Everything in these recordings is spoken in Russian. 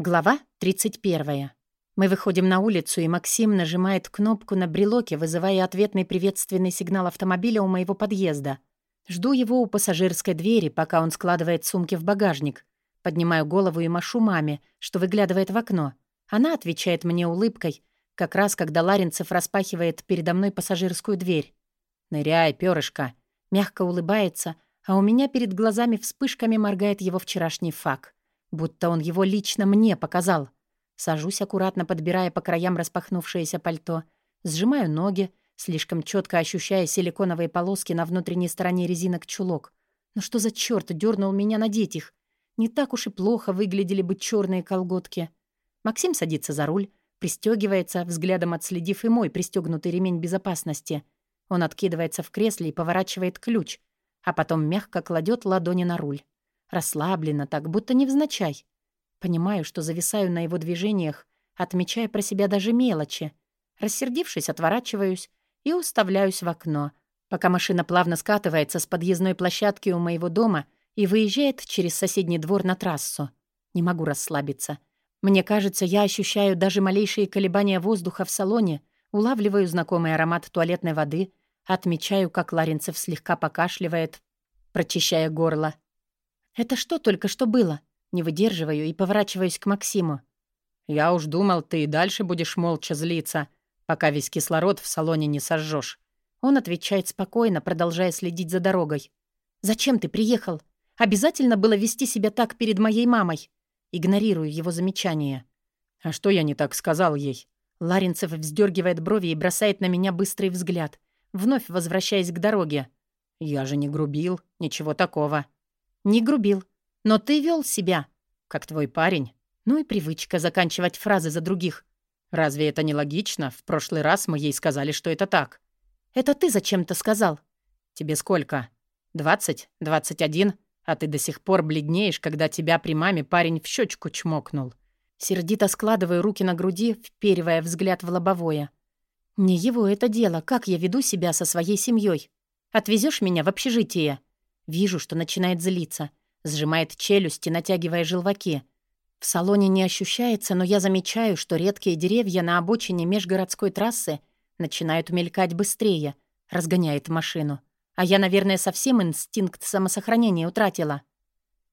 Глава 31. Мы выходим на улицу, и Максим нажимает кнопку на брелоке, вызывая ответный приветственный сигнал автомобиля у моего подъезда. Жду его у пассажирской двери, пока он складывает сумки в багажник. Поднимаю голову и машу маме, что выглядывает в окно. Она отвечает мне улыбкой, как раз когда Ларинцев распахивает передо мной пассажирскую дверь. «Ныряй, пёрышко!» Мягко улыбается, а у меня перед глазами вспышками моргает его вчерашний фак. Будто он его лично мне показал. Сажусь аккуратно, подбирая по краям распахнувшееся пальто. Сжимаю ноги, слишком четко ощущая силиконовые полоски на внутренней стороне резинок чулок. Ну что за черт дернул меня надеть их? Не так уж и плохо выглядели бы черные колготки. Максим садится за руль, пристегивается, взглядом отследив и мой пристегнутый ремень безопасности. Он откидывается в кресле и поворачивает ключ, а потом мягко кладет ладони на руль. Расслабленно так, будто невзначай. Понимаю, что зависаю на его движениях, отмечая про себя даже мелочи. Рассердившись, отворачиваюсь и уставляюсь в окно, пока машина плавно скатывается с подъездной площадки у моего дома и выезжает через соседний двор на трассу. Не могу расслабиться. Мне кажется, я ощущаю даже малейшие колебания воздуха в салоне, улавливаю знакомый аромат туалетной воды, отмечаю, как Ларинцев слегка покашливает, прочищая горло. «Это что только что было?» Не выдерживаю и поворачиваюсь к Максиму. «Я уж думал, ты и дальше будешь молча злиться, пока весь кислород в салоне не сожжешь. Он отвечает спокойно, продолжая следить за дорогой. «Зачем ты приехал? Обязательно было вести себя так перед моей мамой?» Игнорирую его замечание. «А что я не так сказал ей?» Ларинцев вздергивает брови и бросает на меня быстрый взгляд, вновь возвращаясь к дороге. «Я же не грубил, ничего такого». Не грубил. Но ты вел себя, как твой парень. Ну и привычка заканчивать фразы за других. Разве это не логично? В прошлый раз мы ей сказали, что это так. Это ты зачем-то сказал? Тебе сколько? Двадцать? Двадцать один? А ты до сих пор бледнеешь, когда тебя при маме парень в щечку чмокнул. Сердито складываю руки на груди, вперивая взгляд в лобовое. Не его это дело, как я веду себя со своей семьей. Отвезешь меня в общежитие? Вижу, что начинает злиться. Сжимает челюсти, натягивая желваки. В салоне не ощущается, но я замечаю, что редкие деревья на обочине межгородской трассы начинают мелькать быстрее, разгоняет машину. А я, наверное, совсем инстинкт самосохранения утратила.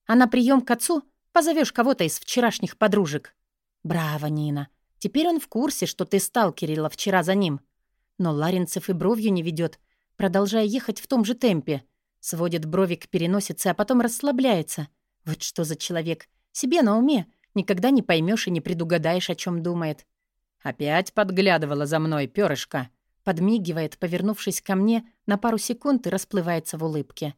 А на прием к отцу позовешь кого-то из вчерашних подружек. Браво, Нина. Теперь он в курсе, что ты сталкерила вчера за ним. Но Ларинцев и бровью не ведет, продолжая ехать в том же темпе — Сводит брови к переносице, а потом расслабляется. Вот что за человек. Себе на уме. Никогда не поймешь и не предугадаешь, о чем думает. Опять подглядывала за мной перышко. Подмигивает, повернувшись ко мне на пару секунд и расплывается в улыбке.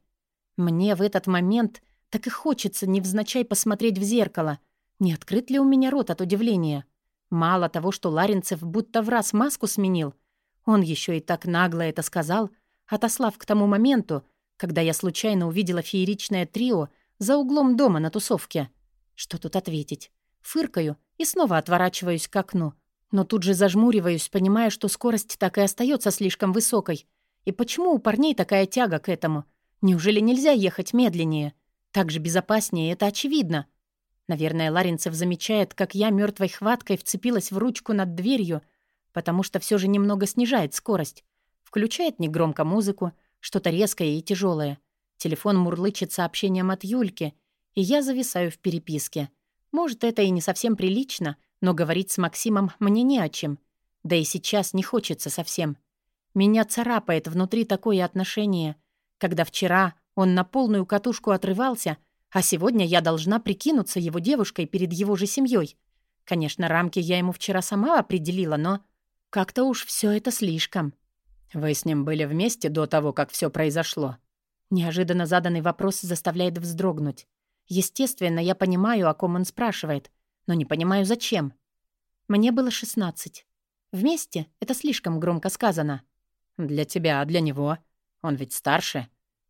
Мне в этот момент так и хочется невзначай посмотреть в зеркало. Не открыт ли у меня рот от удивления? Мало того, что Ларинцев будто в раз маску сменил, он еще и так нагло это сказал, отослав к тому моменту, когда я случайно увидела фееричное трио за углом дома на тусовке. Что тут ответить? Фыркаю и снова отворачиваюсь к окну. Но тут же зажмуриваюсь, понимая, что скорость так и остается слишком высокой. И почему у парней такая тяга к этому? Неужели нельзя ехать медленнее? Так же безопаснее, это очевидно. Наверное, Ларинцев замечает, как я мертвой хваткой вцепилась в ручку над дверью, потому что все же немного снижает скорость. Включает негромко музыку, что-то резкое и тяжелое. Телефон мурлычет сообщением от Юльки, и я зависаю в переписке. Может, это и не совсем прилично, но говорить с Максимом мне не о чем. Да и сейчас не хочется совсем. Меня царапает внутри такое отношение, когда вчера он на полную катушку отрывался, а сегодня я должна прикинуться его девушкой перед его же семьей. Конечно, рамки я ему вчера сама определила, но как-то уж все это слишком. «Вы с ним были вместе до того, как все произошло?» Неожиданно заданный вопрос заставляет вздрогнуть. Естественно, я понимаю, о ком он спрашивает, но не понимаю, зачем. Мне было шестнадцать. Вместе — это слишком громко сказано. Для тебя, а для него? Он ведь старше.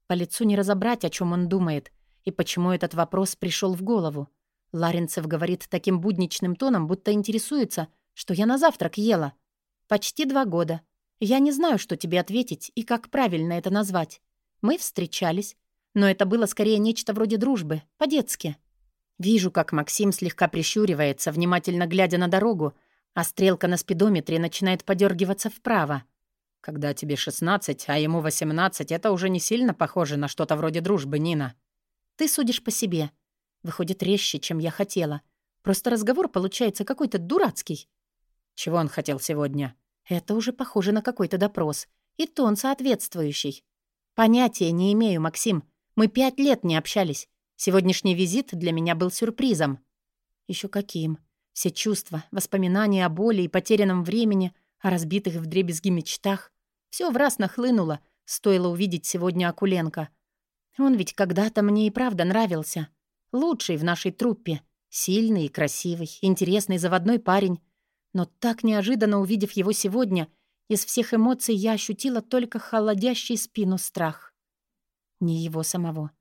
По лицу не разобрать, о чем он думает, и почему этот вопрос пришел в голову. Ларинцев говорит таким будничным тоном, будто интересуется, что я на завтрак ела. Почти два года. Я не знаю, что тебе ответить и как правильно это назвать. Мы встречались, но это было скорее нечто вроде дружбы, по-детски. Вижу, как Максим слегка прищуривается, внимательно глядя на дорогу, а стрелка на спидометре начинает подергиваться вправо. Когда тебе 16, а ему 18, это уже не сильно похоже на что-то вроде дружбы, Нина. Ты судишь по себе. Выходит резче, чем я хотела. Просто разговор получается какой-то дурацкий. Чего он хотел сегодня? Это уже похоже на какой-то допрос. И тон соответствующий. Понятия не имею, Максим. Мы пять лет не общались. Сегодняшний визит для меня был сюрпризом. Еще каким. Все чувства, воспоминания о боли и потерянном времени, о разбитых вдребезги мечтах. Все в раз нахлынуло, стоило увидеть сегодня Акуленко. Он ведь когда-то мне и правда нравился. Лучший в нашей труппе. Сильный и красивый, интересный заводной парень. Но так неожиданно увидев его сегодня, из всех эмоций я ощутила только холодящий спину страх. Не его самого,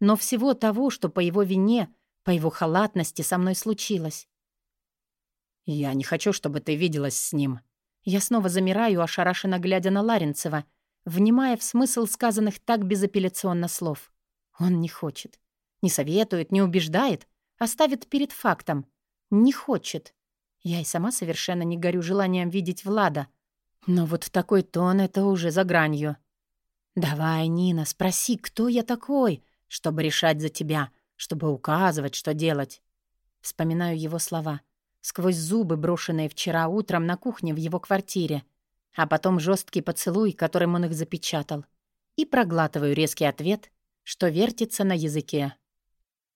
но всего того, что по его вине, по его халатности со мной случилось. «Я не хочу, чтобы ты виделась с ним». Я снова замираю, ошарашенно глядя на Ларинцева, внимая в смысл сказанных так безапелляционно слов. Он не хочет. Не советует, не убеждает, оставит перед фактом. Не хочет. Я и сама совершенно не горю желанием видеть Влада. Но вот такой тон — это уже за гранью. «Давай, Нина, спроси, кто я такой, чтобы решать за тебя, чтобы указывать, что делать». Вспоминаю его слова. Сквозь зубы, брошенные вчера утром на кухне в его квартире. А потом жесткий поцелуй, которым он их запечатал. И проглатываю резкий ответ, что вертится на языке.